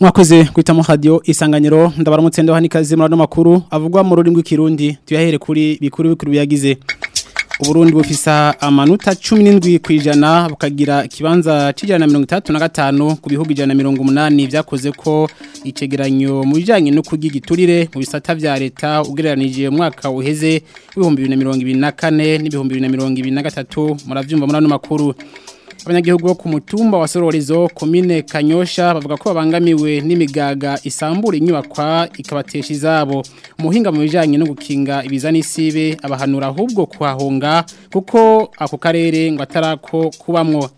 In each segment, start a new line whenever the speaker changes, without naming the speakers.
mwakoze kwitamo radio isanganiro ndabaramutse ndo hanikaze murano makuru avugwa mu rurimi rw'ikirundi tuyahere kuri bikuru bikuru byagize Uburundi bufisa amanota 17 kwijana bukagira kibanza cijana 35 ku bihugu 180 vyakoze ko icegeranyo mu bijanye no kugigiturire mu bisata vya leta ugereranije mwaka uheze 2024 n'ibihumbi 2023 muravyumva murano makuru abanyagihugu bo ku wa sororizo komine kanyosha bavuga ko babangamiwe n'imigaga isambura inyubakwa ikabatesha izabo Muhinga mu bijyanye no gukinga ibiza n'isibe abahanura ahubwo kwahunga. kuko ako karere ngo atarako kubamwo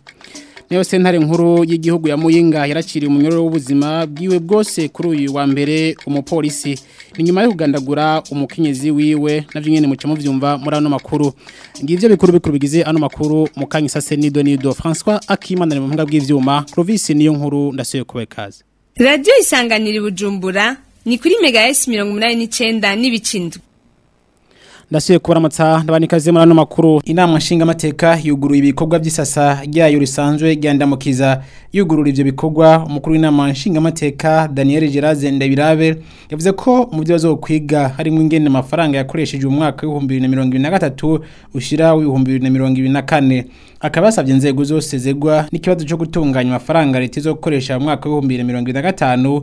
niyo sentare nkuru y'igihugu ya muyinga mu umunyururu w'ubuzima bwiwe bwose kuri uyu wa mbere umupolisi ni nyuma yo kugandagura umukenyezi wiwe nabyo nyine muca mubyumva muri ano makuru ngibyo bikuru bikuru bigize ano makuru mukanya isase nido nido François Akimana mu mpinga bw'ivyuma Clovis niyo nkuru ndasuye kubaye kaze
Radio isanganira ibujumbura ni kuri mega S 89 n'ibicindwe
ndasuye kubara amatsaha muri ano makuru inama nshinga amateka yuguruye ibikorwa by'isasa ryayo risanzwe ryandamukiza yugurura ibyo bikorwa umukuru w'inama nshinga amateka Daniel Geraze Ndabirabe yavuze ko mu byo kwiga harimo ingene amafaranga yakoresheje umwaka wa 2023 ushira wa 2024 akabasabye inzego zose zegwa n'ikibazo cyo gutunganya amafaranga leta zo gukoresha mwaka wa 2025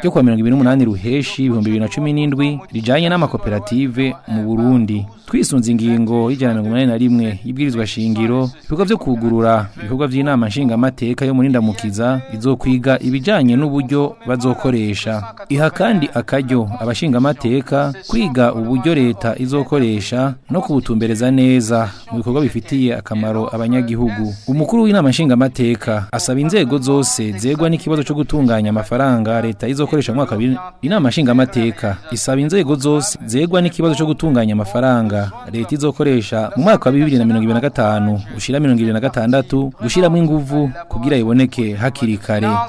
ryo kuwa mirongo ibiri n'umunani ruheshi ibihumbi bibiri na
cumi n'indwi rijyanye n'amakoperative mu burundi twisunze ingingo y'ijana na mirongo rimwe y'ibwirizwa shingiro ibikorwa byo kugurura ibikorwa by'inama nshingamateka yo muri ndamukiza bizokwiga ibijyanye n'uburyo bazokoresha iha kandi akaryo abashingamateka kwiga uburyo leta izokoresha no kubutumbereza neza mu bikorwa bifitiye akamaro abanyagihugu umukuru w'inama nshingamateka asaba inzego zose zegwa n'ikibazo cyo gutunganya amafaranga leta izo tuzokoresha mwaka inama nshingamateka isaba inzego zose zegwa n'ikibazo cyo gutunganya amafaranga leta izokoresha mu mwaka wa bibiri na
mirongo ibiri na gatanu ushyira mirongo ibiri na gatandatu gushyiramo inguvu kugira iboneke hakiri kare a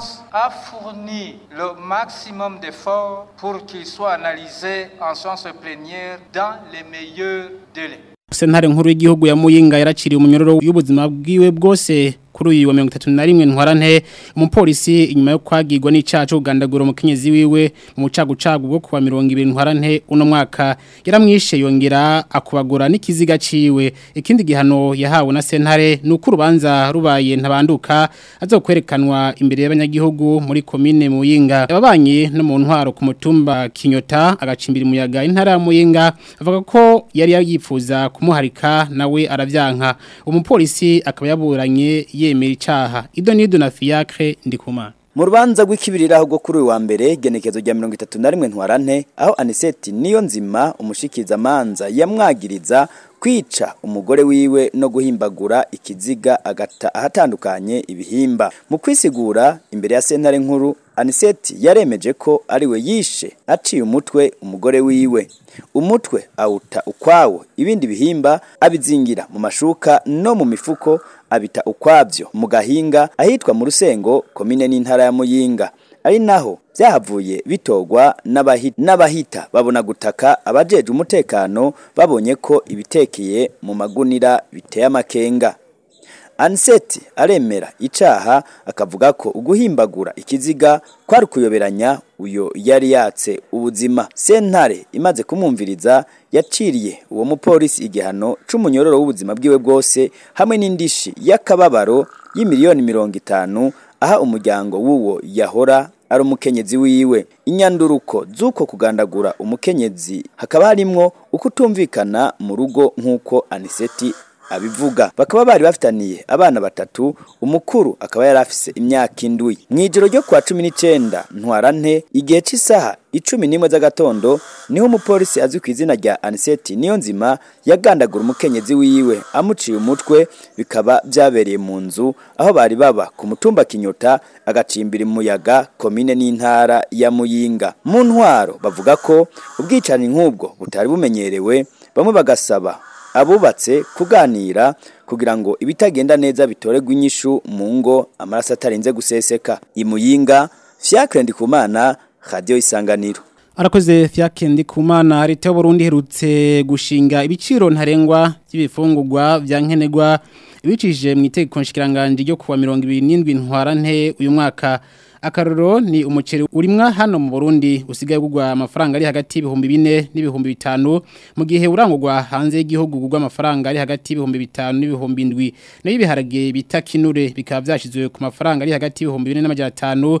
Sentare nkuru y'igihugu ya Muyinga yaraciriye umunyororo y’ubuzima bwiwe bwose kuri uyu wa mirongo itatu na rimwe ntwarante umupolisi inyuma yo kwagirwa n'icyaha cyo kugandagura umukenyezi wiwe mu mucagucagu bwo kuwa mirongo ibiri ntwarante uno mwaka yaramwishe yongera akubagura n'ikiziga ciwe ikindi gihano yahawe na Senare ni uko urubanza rubaye ntabanduka azokwerekanwa imbere y'abanyagihugu muri komine muyinga yababanye no mu ntwaro ku mutumba kinyota agacimbira umuyaga intara ya muyinga avuga ko yari ya yifuza kumuharika na we aravyanka umupolisi akaba yaburanye ye yemera icyaha ido n'ido na fiyakire ndikumana
mu rubanza rw'ikibiriraho rwo kuri uyu wa mbere genekezo rya mirongo itatu na rimwe ntwarante aho aniseti niyo nzima umushikiriza amanza yamwagiriza kwica umugore wiwe no guhimbagura ikiziga agata ahatandukanye ibihimba mu kwisigura imbere ya Senare nkuru aniseti yaremeje ko ariwe yishe aciye umutwe umugore wiwe umutwe awuta ukwawo ibindi bihimba abizingira mu mashuka no mu mifuko abita ukwabyo mu gahinga ahitwa mu rusengo komine n'intara ya muyinga ari naho byahavuye bitogwa n'abahita babona gutaka abajeje umutekano babonye ko ibitekeye mu magunira biteye amakenga aniseti aremera icyaha akavuga ko uguhimbagura ikiziga kwari kuyoberanya uyo yari yatse ubuzima sentare imaze kumwumviriza yaciriye uwo mupolisi igihano cy'umunyororo w'ubuzima bwiwe bwose hamwe n'indishi y'akababaro y'imiliyoni mirongo itanu aha umuryango w'uwo yahora ari umukenyezi wiwe inyanduruko z'uko kugandagura umukenyezi hakaba harimwo ukutumvikana mu rugo nk'uko aniseti abivuga bakaba bari bafitaniye abana batatu umukuru akaba yari afise imyaka indwi mu ijoro ryo kuwa cumi n'icenda ntwarante igihe cy'isaha icumi n'imwe z'agatondo niho umupolisi azwi ku izina rya aniseti niyo nzima yagandagura umukenyezi wiwe amuciye umutwe bikaba byabereye mu nzu aho bari baba ku mutumba kinyota agacimbira umuyaga komine n'intara ya muyinga mu ntwaro bavuga ko ubwicanyi nk'ubwo butari bumenyerewe bamwe bagasaba abubatse kuganira kugira ngo ibitagenda neza bitorerwe inyishu mu ngo amaraso atarinze guseseka imuyinga fiacre ndikumana radio isanganiro
arakoze fiacre ndikumana leta y'uburundi herutse gushinga ibiciro ntarengwa by'ibifungurwa bya nkenerwa ibicishije mu itegeko nshikiranganje ryo kuwa mirongo ibiri n'indwi ntwarante uyu mwaka akaruro ni umuceri urimwa hano mu Burundi usigaye kugwa amafaranga ari hagati y'ibihumbi bine n'ibihumbi bitanu mu gihe urangurwa hanze y'igihugu kugwa amafaranga ari hagati y'ibihumbi bitanu n'ibihumbi ndwi nayo ibiharage bita bikaba byashyizwe ku mafaranga ari hagati y'ibihumbi bine n'amajyana atanu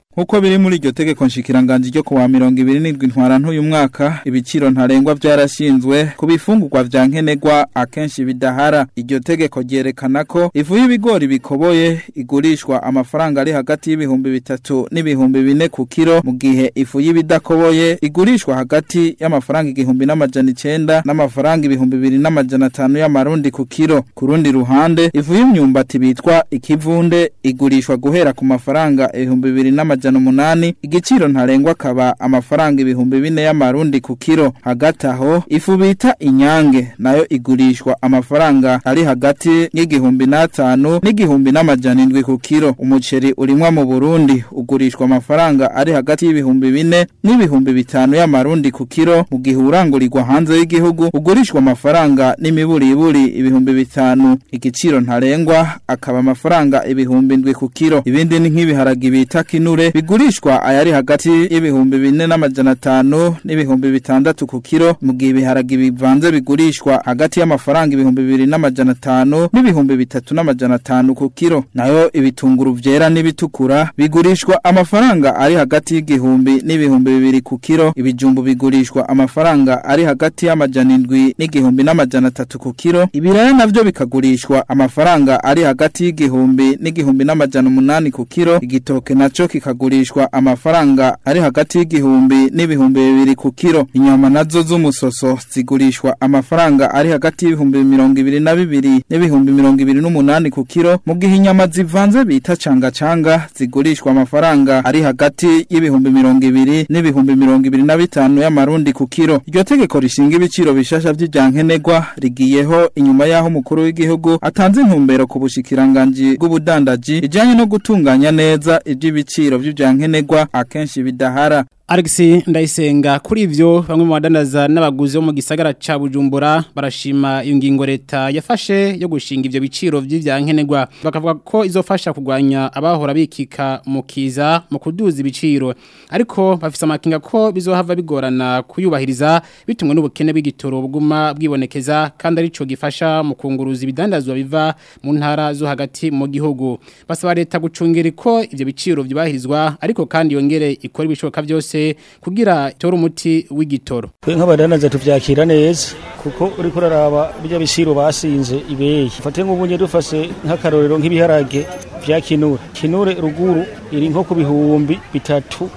nk'uko biri muri iryo tegeko nshikiranganji ryo kuwa mirongo ibiri n'irindwi ntwarantu uyu mwaka ibiciro ntarengwa byarashinzwe ku bifungurwa bya nkenerwa akenshi bidahara iryo tegeko ryerekana ko ifu y'ibigori bikoboye igurishwa amafaranga ari hagati y'ibihumbi bitatu n'ibihumbi bine ku kiro mu gihe ifu y'ibidakoboye igurishwa hagati y'amafaranga igihumbi n'amajana icenda n'amafaranga ibihumbi bibiri n'amajana atanu y'amarundi ku kiro ku rundi ruhande ifu y'imyumbati bitwa ikivunde igurishwa guhera ku mafaranga ibihumbi bibiri n'amajana ijana umunani igiciro ntarengwa akaba amafaranga ibihumbi bine y'amarundi ku kiro hagati aho ifu bita inyange nayo igurishwa amafaranga ari hagati y'igihumbi n'atanu n'igihumbi n'amajana indwi ku kiro umuceri urimwa mu burundi ugurishwa amafaranga ari hagati y'ibihumbi bine n'ibihumbi bitanu y'amarundi ku kiro mu gihe urangurirwa hanze y'igihugu ugurishwa amafaranga n'imiburiburi ibihumbi bitanu igiciro ntarengwa akaba amafaranga ibihumbi indwi ku kiro ibindi ni nk'ibiharagi bita kinure bigurishwa ayari hagati y'ibihumbi bine n'amajana atanu n'ibihumbi bitandatu ku kiro mu gihe ibiharage bivanze bigurishwa hagati y'amafaranga ibihumbi bibiri n'amajana atanu n'ibihumbi bitatu n'amajana atanu ku kiro nayo ibitunguru byera n'ibitukura bigurishwa amafaranga ari hagati y'igihumbi n'ibihumbi bibiri ku kiro ibijumbu bigurishwa amafaranga ari hagati y'amajana indwi n'igihumbi n'amajana atatu ku kiro ibiraya navyo bikagurishwa amafaranga ari hagati y'igihumbi n'igihumbi n'amajana umunani ku kiro igitoke naco kikagurishwa zigurishwa amafaranga ari hagati y'igihumbi n'ibihumbi bibiri ku kiro inyama nazo z'umusoso zigurishwa amafaranga ari hagati y'ibihumbi mirongo ibiri na bibiri n'ibihumbi mirongo ibiri n'umunani ku kiro mu gihe inyama zivanze bita cangacanga zigurishwa amafaranga ari hagati y'ibihumbi mirongo ibiri n'ibihumbi mirongo ibiri na bitanu y'amarundi ku kiro iryo tegeko rishinga ibiciro bishasha vy'ivyankenegwa rigiyeho inyuma yaho umukuru w'igihugu atanze intumbero ku bushikiranganje bw'ubudandaji ijyanye no gutunganya neza iby'ibiciro bya nkenerwa akenshi bidahara
Alexi ndayisenga kuri ivyo bamwe mu badandaza n'abaguzi bo mu gisagara ca Bujumbura barashima iyo leta yafashe yo gushinga ivyo biciro vy'ivyankenerwa bakavuga ko izofasha kugwanya abahora bikika mu kiza mu kuduza ibiciro ariko bafise amakinga ko bizohava bigorana kuyubahiriza bitumwe n'ubukene bw'igitoro buguma bwibonekeza kandi cyo gifasha mu kunguruza ibidandazwa biva mu ntara zo hagati mu gihugu basaba leta gucungera ko ivyo biciro byubahirizwa ariko kandi yongere ikora ibishoboka byose byose kugira itore umuti w'igitoro
nk'abadandaza tubyakira neza kuko uri kuraraba bijya bisiro basinze ibeye fate nk'ubunye dufase nk'akarorero nk'ibiharage bya kinure kinure ruguru iri nko ku bihumbi bitatu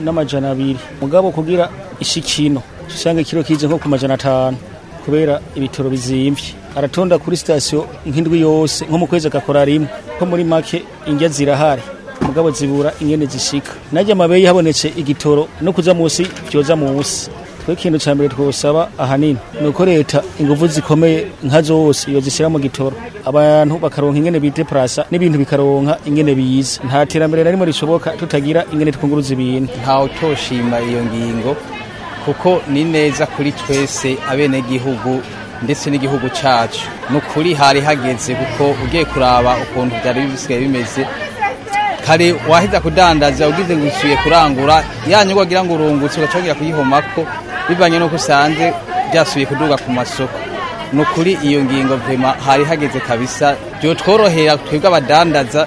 n'amajana abiri mugabo kugira ishikino usanga ikiro kize nko ku majana atanu kubera ibitoro bizimbye aratonda kuri sitasiyo nk'indwi yose nko mu kwezi agakora rimwe ko muri make indya zirahari mugabo zibura ingene zishika najya amabeyi habonetse igitoro no kuza munsi byoza munsi twe ikintu cya mbere twosaba ahanini ni uko leta ingufu zikomeye nka zose iyo zishyira mu gitoro abantu bakaronka ingene bite prasa n'ibintu bikaronka ingene biyiza nta terambere narimo rishoboka tutagira ingene twunguruza ibintu
ntawe utoshima iyo ngingo kuko ni neza kuri twese abenegihugu ndetse n'igihugu cyacu ni ukuri hari hageze kuko ugiye kuraba ukuntu byari bisigaye bimeze kare waheza kudandaza ugize ngo usuye kurangura yanyu wagira ngo urungutse ugacagira kuyihomako bivanye n'uko usanze byasubiye kuduga ku masoko ni ukuri iyo ngingo vema hari hageze kabisa byo tworohera twebwe abadandaza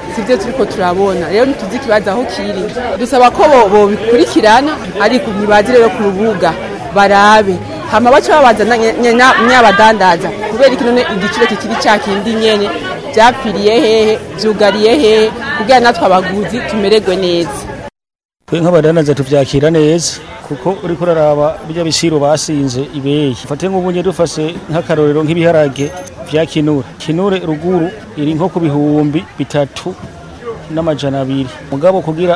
sibyo turi ko turabona rero ntituzi ikibazo aho kiri dusaba ko bobikurikirana ariko ntibagire rero ku rubuga barabe hama baca babaza nyabadandaza kubera iki none igiciro kikiri cya kindi nyene byapfiriye hehe byugariye hehe kugira natwe abaguzi tumererwe neza
twe nk'abadanaza tuvyakira neza kuko uri uraraba birya bisiro basinze ibeye fate nk'ubunye dufase nk'akarorero nk'ibiharage vya kinure kinure ruguru iri nko ku bihumbi bitatu n'amajana abiri mugabo kugira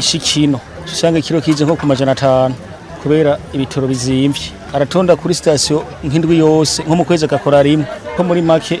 ishikino usanga ikiro kize nko ku majana atanu kubera ibitoro bizimvye aratonda kuri sitasiyo nk'indwi yose nko mu kwezi agakora rimwe ko muri make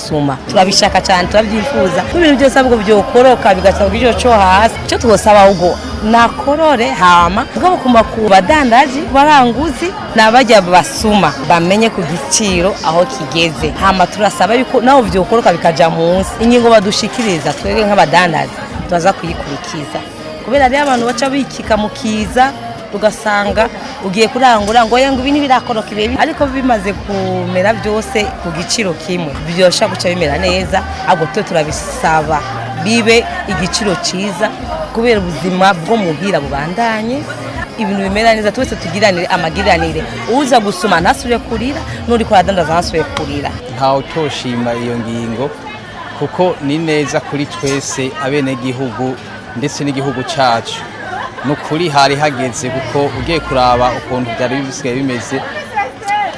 turabishaka cyane turabyifuza n'ibintu byose ahubwo vyokoroka bigasaba igijo co hasi ico twosaba ahubwo nakorore hama tukamukumba ku badandaji baranguzi n'abajya basuma bamenye ku giciro aho kigeze hama turasaba yuko naho byokoroka bikajya munsi ingingo badushikiriza twebwe nk'abadandaji turaza kuyikurikiza kubera rero abantu baca bikika mu kiza ugasanga ugiye kurangura ngo ngo ibi ntibirakoroka ibi ariko bimaze kumera byose ku giciro kimwe byoroshya guca bimera neza ahubwo turabisaba bibe igiciro cyiza kubera ubuzima bwo muhira bubandanye ibintu bimera neza twese tugiranire amagiranire uza gusoma ntasubire kurira n'uri kuhadandaza ntasubire kurira
ntawe utoshima iyo ngingo kuko ni neza kuri twese abenegihugu ndetse n'igihugu cyacu ni ukuri hari hageze kuko ugiye kuraba ukuntu byari bisigaye bimeze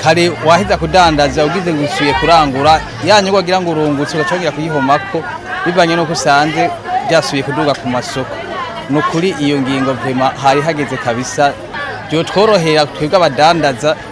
kare wahita kudandaza ugize ngo usuye kurangura yanyu wagira ngo urungutse ugacungira kuyihomako bivanye n'uko usanze byasubiye kuduga ku masoko ni ukuri iyo ngingo vema hari hageze kabisa byo tworohera twebwe abadandaza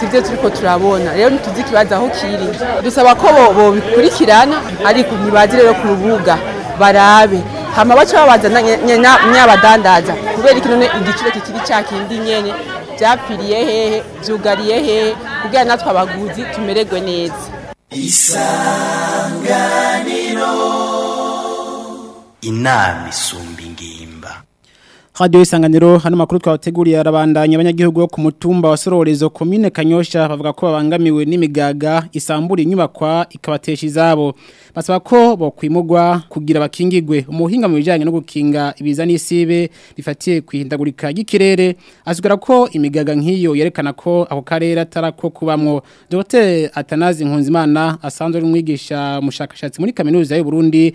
sibyo turi ko
turabona rero ntituzi ikibazo aho kiri dusaba ko bo bikurikirana ariko ntibazi rero ku rubuga barabe hama baca babaza nyabadandaza kubera iki none igiciro kikiri cya kindi nyene byapfiriye hehe byugariye hehe kugira natwe abaguzi tumererwe neza isanganiro
inama isumba ingimbi
Radio Isanganiro hano makuru twabateguriye arabandanya abanyagihugu bo ku mutumba wa Sororezo commune Kanyosha bavuga ko babangamiwe n'imigaga isambura inyubakwa ikabatesha izabo basaba ko bokwimugwa kugira bakingigwe umuhinga mu bijanye no gukinga ibiza n'isibe bifatiye kwihindagurika y'ikirere asugura ko imigaga nk'iyo yerekana ko ako karere atarako kubamwo Dr Atanazi Nkunzimana asanzwe umwigisha mushakashatsi muri kaminuza y'u Burundi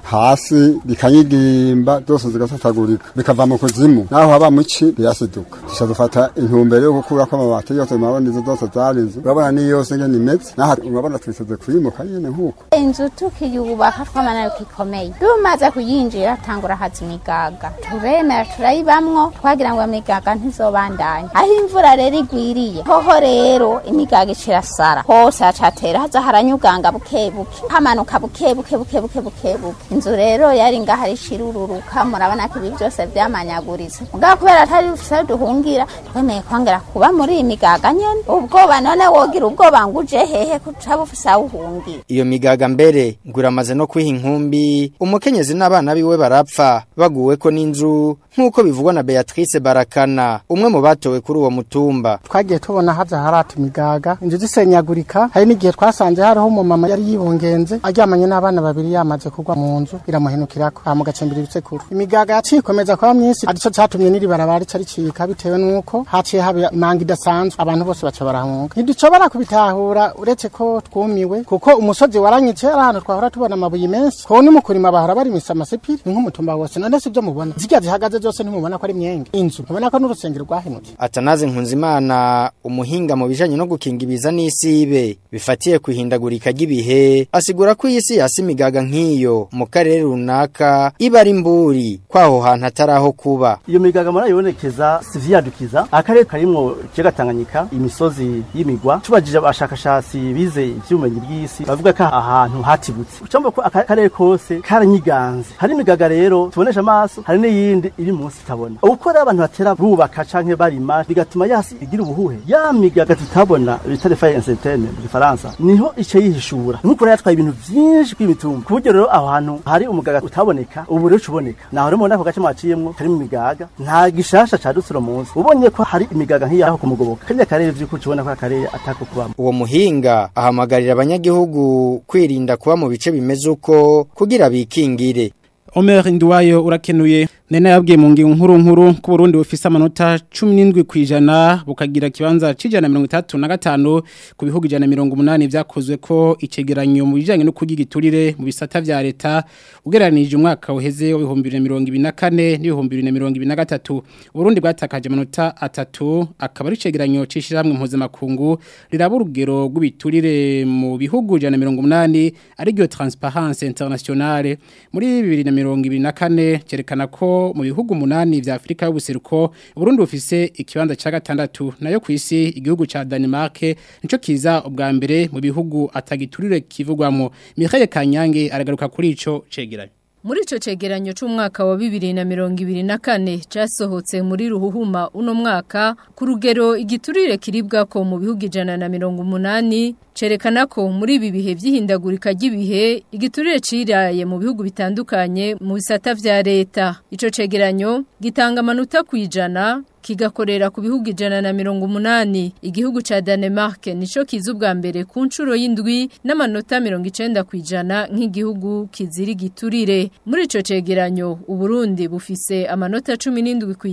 hasi
bikanyigimba zose zigasatagurika bikava mu kuzimu naho haba muci birasiduka isuku dusha dufata intumbero yo gukurako amabati yose mabona izo zose zari inzu urabona ni yose ngene imeze naha urabona twiseze kuyimuka nyene nkuko
inzu tukiyubaka twamana yuko ikomeye dumaze kuyinjira tangura hazi imigaga turemera turayibamwo twagira ngo imigaga ntizobandanye aho imvura rero igwiriye hoho rero imigaga icirasara hose hacatera haza haranyuganga bukebuke hamanuka bukebuke bukebuke bukebuke inzu rero yari ngaha rishirururuka murabona ko ibi byose byamanyaguritse mugabo kubera atari dufise duhungira twemeye kwangira kuba muri iyi migaga nyene ubwoba none wogira ubwoba nguje hehe kucaba usawuhungira
iyo migaga mbere nguramaze no kwiha inkumbi umukenyezi n'abana biwe barapfa baguwe ko n'inzu nk'uko bivugwa na Beatrice Barakana umwe mu batowe kuri uwo mutumba
twagiye tubona haza harata imigaga inzu zisenyagurika hari n'igihe twasanze hariho mama yari yibungenze aryamanye n'abana babiri yamaze kugwa mu nzu biramuhenukirako amugacembera ibisekuru imigaga yacikomeza kwa myinshi arico catumye n'iri barabara ica ricika bitewe n'uko haciye haba manga idasanzwe abantu bose baca barahunga ntidushobora kubitahura uretse ko twumiwe kuko umusozi waranyice ari ahantu twahora tubona amabuye menshi ko ni mu kurima bahora bari misa amasipiri nk'umutumba wose none sivyo mubona zirya zihagaze byose ntimubona ko ari mwenge inzu mubona ko n'urusengero rwahenutse
atanaze nkunzimana umuhinga mu bijanye no gukinga ibiza n'isibe bifatiye kwihindagurika ry'ibihe asigura ko iy'isi yasi imigaga nk'iyo mu karere runaka iba ari imburi kwaho hantu ataraho kuba
iyo migaga murayibonekeza sivyadukiza akarere karimo kiyaga tanganyika imisozi y'imigwa tubajije abashakashatsi bize ivy'ubumenyi bw'isi bavuga ko ahantu hatibutse ucamva ko akarere kose karanyiganze hari imigaga rero tubonesha amaso hari n'iyindi iri buri munsi itabona uko rero abantu batera bubaka canke barima bigatuma yasi igira ubuhuhe yamiga gatutabona bitare fayense teme mu Faransa niho icyo yihishura nuko rero yatwaye ibintu byinshi kw'imitumba ku buryo rero aho hari umugaga utaboneka ubu rero uboneka naho rero mubona ako gace mwaciyemwo kari mu migaga nta gishasha ca dutsuro munsi ubonye ko hari imigaga nk'iyo aho kumugoboka kariya karere vy'ukuri ubona ko akarere atako kubamo
uwo muhinga ahamagarira abanyagihugu kwirinda kuba mu bice bimeze uko kugira bikingire
Omer Induwayo urakenuye nene yabwiye mu ngingo nkuru nkuru ko Burundi bufise amanota 17 kwijana bukagira kibanza cijana 35 ku bihugu ijana 180 vyakozwe ko icegeranyo mu bijanye no kugira iturire mu bisata bya leta ugeranije umwaka uheze wa 2024 2023 Burundi bwatakaje amanota atatu akaba ari icegeranyo cishiramwe mpuze makungu rirabura urugero rw'ibiturire mu bihugu 180 ari ryo Transparence Internationale muri 2023 mirongo ibiri na kane cyerekana ko mu bihugu umunani bya afurika y'ubuseruko burundu bufise ikibanza cya gatandatu nayo ku isi igihugu cya denmark nicyo kiza ubwa mbere mu bihugu atagiturire kivugwamo Michael kanyange aragaruka kuri icyo cegeranyo
muri icyo cegeranyo cy'umwaka wa bibiri na mirongo ibiri na kane cyasohotse muri ruhuhuma uno mwaka ku rugero igiturire kiribwa ko mu bihugu ijana na mirongo umunani cerekana ko muri ibi bihe by'ihindagurika ry'ibihe igiturire ciraye mu bihugu bitandukanye mu bisata vya leta ico cegeranyo gitanga amanota kwijana kigakorera ku bihugu ijana na mirongo umunani igihugu ca Denmark nico kiza ubwa mbere ku nshuro y'indwi n'amanota mirongo icenda kwijana nk'igihugu kizira igiturire muri ico cegeranyo Uburundi bufise amanota cumi n'indwi ku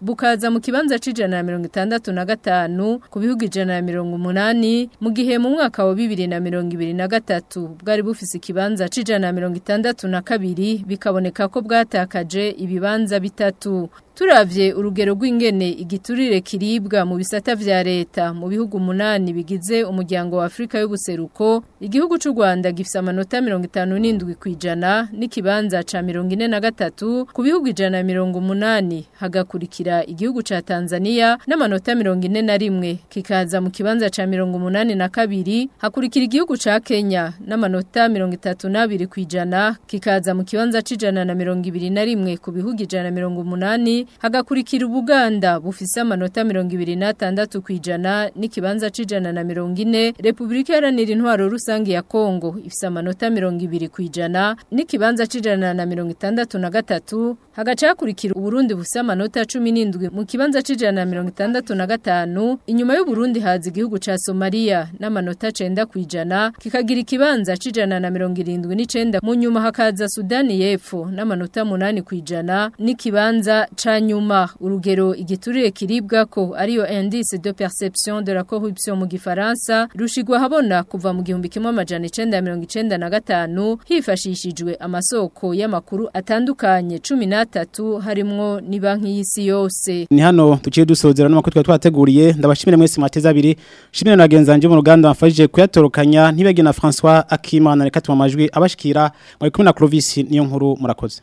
bukaza mu kibanza c'ijana na mirongo itandatu na gatanu ku bihugu ijana na mirongo umunani mu gihe mu mwaka wa bibiri na mirongo ibiri na gatatu bwari bufise ikibanza c'ijana na mirongo itandatu na kabiri bikaboneka ko bwatakaje ibibanza bitatu turavye urugero rw'ingene igiturire kiribwa mu bisata vya leta mu bihugu munani bigize umuryango wa Afrika y'ubuseruko igihugu cy’u Rwanda gifise amanota 57 kwijana n'ikibanza ca 43 ku bihugu ijana 180 hagakurikira igihugu ca Tanzania n'amanota 41 kikaza mu kibanza ca 82 hakurikira igihugu ca Kenya n'amanota 32 kwijana kikaza mu kibanza c'ijana na 21 ku bihugu ijana 180 hagakurikira ubuganda bufisa amanota mirongo ibiri na ku ijana n'ikibanza chijana na mirongo ine repubulika iharanira intwaro rusange ya kongo ifise amanota mirongo ibiri ku n'ikibanza c'ijana na mirongo itandatu na gatatu hagaca hakurikira uburundi bufise amanota cumi n'indwi mu kibanza c'ijana na mirongo itandatu na gatanu inyuma y'uburundi haza igihugu ca Somalia n'amanota cenda ku ijana kikagira ikibanza c'ijana na mirongo irindwi n'icenda mu nyuma hakaza sudani y'epfo n'amanota munani ku n'ikibanza ca nyuma urugero igiturire kiribwa ko ariyo indice de perception de la corruption mu gifaransa rushigwa habona kuva mu gihumbi kimwe amajana gatanu hifashishijwe amasoko y'amakuru atandukanye 13 harimwo ni banki y'isi yose
ni hano tukiye dusozera n'amako twa twateguriye ndabashimira mwese mateza abiri shimira nagenzanje mu ruganda mfashije kuyatorokanya ntibege na François Akimana reka tumamajwi abashikira mwari kumwe na Clovis niyo nkuru murakoze